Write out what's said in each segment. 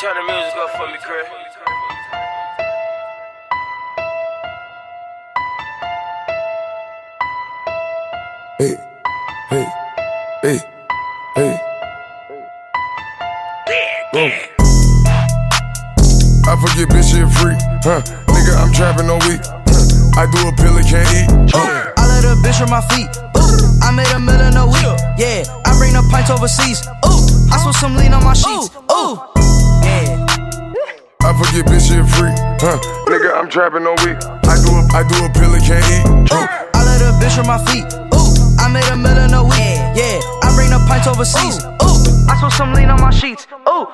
Turn the music up for me, Craig. Hey, hey, hey, hey. Go. I forget bitch shit free, huh? Nigga, I'm trapping on week. Huh. I do a pill and can't eat. Uh. I let a bitch from my feet. Ooh, I made a million a week. Yeah, I bring the pints overseas. Ooh, I switch some lean on my sheets. Ooh, yeah. I forget bitch shit free, huh? Nigga, I'm trapping on week. I do a, I do a pill and can't eat. Uh. I let a bitch on my feet. Ooh, I made a million a week. Yeah, I bring the pints overseas. Ooh, I switch some lean on my sheets. Ooh.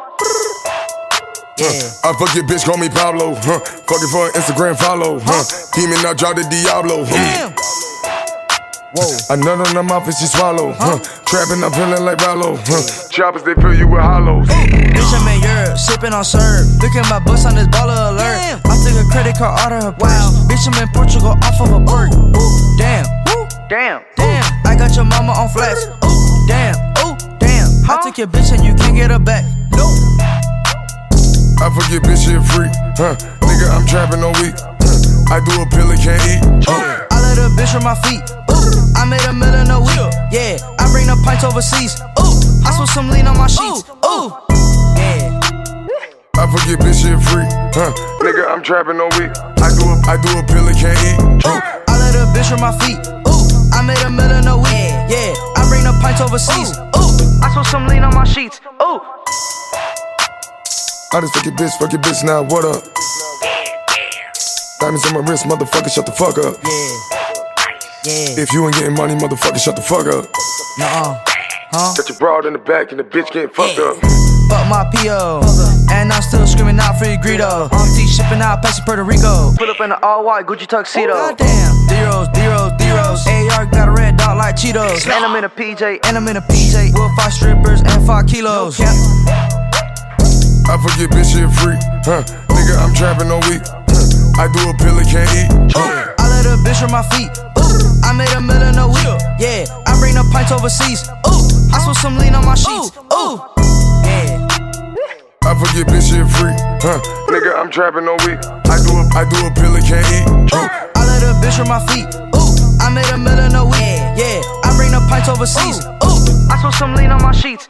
Yeah. I fuck your bitch, call me Pablo, huh? Fucking for an Instagram follow, huh? Demon, I draw the Diablo, huh? Damn. Whoa. I nut on the mouth and she swallow, huh? Trapping, I'm feeling like Rollo, huh? Choppers, they fill you with hollows. Bitch, I'm in Europe, sipping on syrup. Look at my bus on this baller alert. I took a credit card out of her wow. Bitch, I'm in Portugal off of a bird. Ooh, damn. Ooh, damn. Damn. I got your mama on flex. Ooh, damn. Ooh, damn. I took your bitch and you can't get her back. No. I forget bitch shit free, huh? Nigga, I'm trapping on week. Huh. I do a pill and can't eat. Uh. I let a bitch on my feet. Ooh, I made a million a week. Yeah, I bring the pints overseas. Ooh, I switch some lean on my sheets. Ooh, yeah. I forget bitch shit free, huh? Nigga, I'm trapping on week. I do a, I do a pill and can't eat. Uh. I let a bitch from my feet. Ooh, I made a million a week. Yeah, I bring the pints overseas. Ooh, I switch some lean on my sheets. Ooh. I just fuck your bitch, fuck your bitch now, what up? Diamonds on my wrist, motherfucker, shut the fuck up. Yeah. Yeah. If you ain't getting money, motherfucker, shut the fuck up. Nuh-uh. Huh? Got your broad in the back and the bitch getting fucked up. Fuck my PO. And I'm still screaming out free greedo. Auntie shipping out Pepsi Puerto Rico. Put up in an all white Gucci tuxedo. Oh, Goddamn. Zeros, zeros, zeros. AR got a red dot like Cheetos. And I'm in a PJ, and I'm in a PJ. With five strippers and five kilos. I forget bitch shit free, huh? Nigga, I'm trapping on week. Huh. I do a pill and can't eat. Uh. I let a bitch from my feet. Ooh, I made a million a week. Yeah, I bring the pints overseas. Ooh, I switch some lean on my sheets. Ooh, yeah. I forget bitch shit free, huh? Nigga, I'm trapping on week. I do a, I do a pill and can't eat. Uh. I let a bitch from my feet. Ooh, I made a million a week. Yeah, I bring the pints overseas. Ooh, I switch some lean on my sheets.